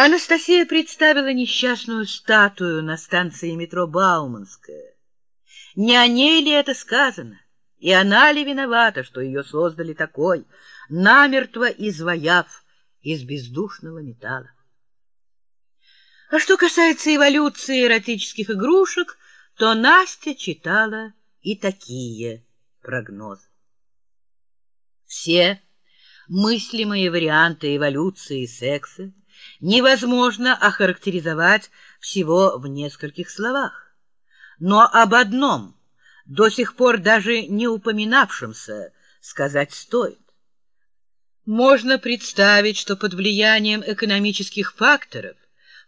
Анастасия представила несчастную статую на станции метро Бауманская. Не о ней ли это сказано? И она ли виновата, что ее создали такой, намертво изваяв из бездушного металла? А что касается эволюции эротических игрушек, то Настя читала и такие прогнозы. Все мыслимые варианты эволюции секса невозможно охарактеризовать всего в нескольких словах. Но об одном, до сих пор даже не упоминавшемся, сказать стоит. Можно представить, что под влиянием экономических факторов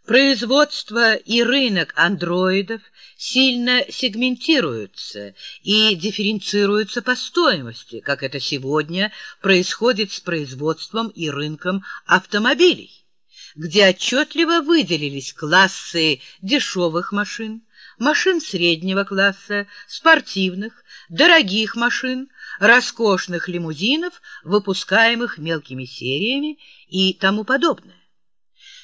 производство и рынок андроидов сильно сегментируются и дифференцируются по стоимости, как это сегодня происходит с производством и рынком автомобилей где отчетливо выделились классы дешевых машин, машин среднего класса, спортивных, дорогих машин, роскошных лимузинов, выпускаемых мелкими сериями и тому подобное.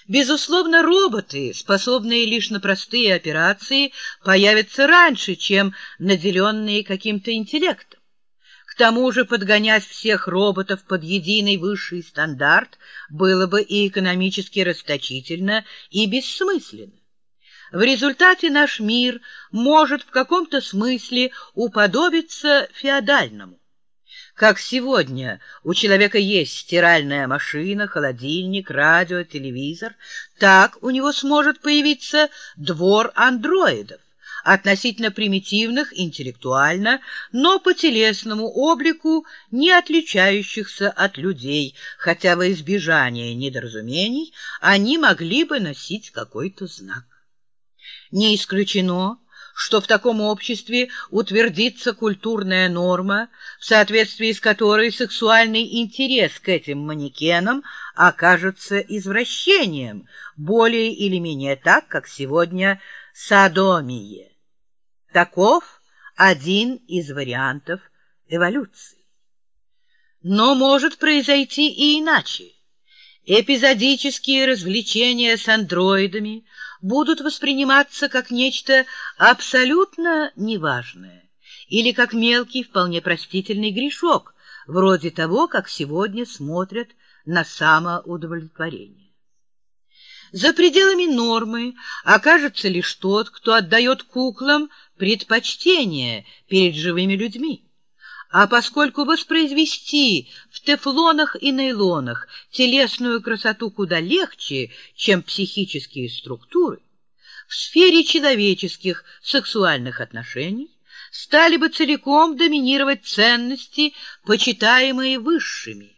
Безусловно, роботы, способные лишь на простые операции, появятся раньше, чем наделенные каким-то интеллектом тому же подгонять всех роботов под единый высший стандарт было бы и экономически расточительно, и бессмысленно. В результате наш мир может в каком-то смысле уподобиться феодальному. Как сегодня у человека есть стиральная машина, холодильник, радио, телевизор, так у него сможет появиться двор андроидов относительно примитивных интеллектуально, но по телесному облику не отличающихся от людей, хотя во избежание недоразумений они могли бы носить какой-то знак. Не исключено, что в таком обществе утвердится культурная норма, в соответствии с которой сексуальный интерес к этим манекенам окажется извращением, более или менее так, как сегодня садомия. Таков один из вариантов эволюции. Но может произойти и иначе. Эпизодические развлечения с андроидами будут восприниматься как нечто абсолютно неважное или как мелкий, вполне простительный грешок, вроде того, как сегодня смотрят на самоудовлетворение. За пределами нормы окажется лишь тот, кто отдает куклам предпочтение перед живыми людьми. А поскольку воспроизвести в тефлонах и нейлонах телесную красоту куда легче, чем психические структуры, в сфере человеческих сексуальных отношений стали бы целиком доминировать ценности, почитаемые высшими.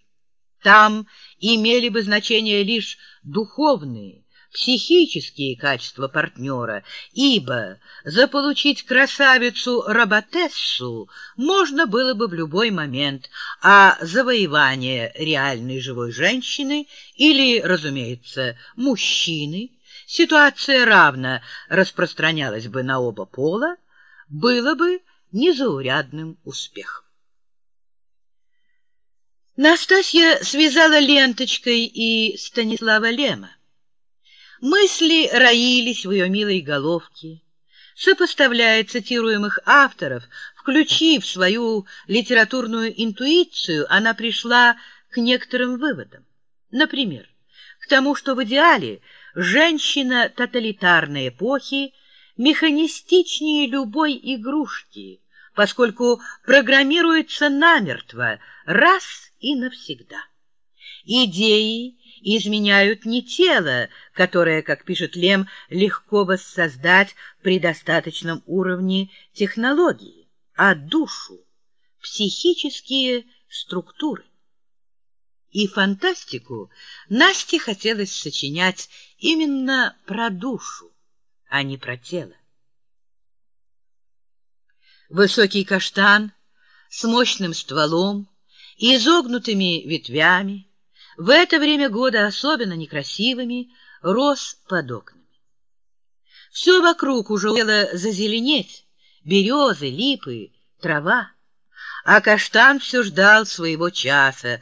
Там имели бы значение лишь духовные, психические качества партнера, ибо заполучить красавицу-роботессу можно было бы в любой момент, а завоевание реальной живой женщины или, разумеется, мужчины, ситуация равно распространялась бы на оба пола, было бы незаурядным успехом. Настасья связала ленточкой и Станислава Лема. Мысли роились в ее милой головке. Сопоставляя цитируемых авторов, включив свою литературную интуицию, она пришла к некоторым выводам. Например, к тому, что в идеале женщина тоталитарной эпохи механистичнее любой игрушки, поскольку программируется намертво раз и навсегда. Идеи изменяют не тело, которое, как пишет Лем, легко воссоздать при достаточном уровне технологии, а душу, психические структуры. И фантастику Насте хотелось сочинять именно про душу, а не про тело. Высокий каштан с мощным стволом, изогнутыми ветвями, в это время года особенно некрасивыми, рос под окнами. Все вокруг уже успело зазеленеть, березы, липы, трава, а каштан все ждал своего часа,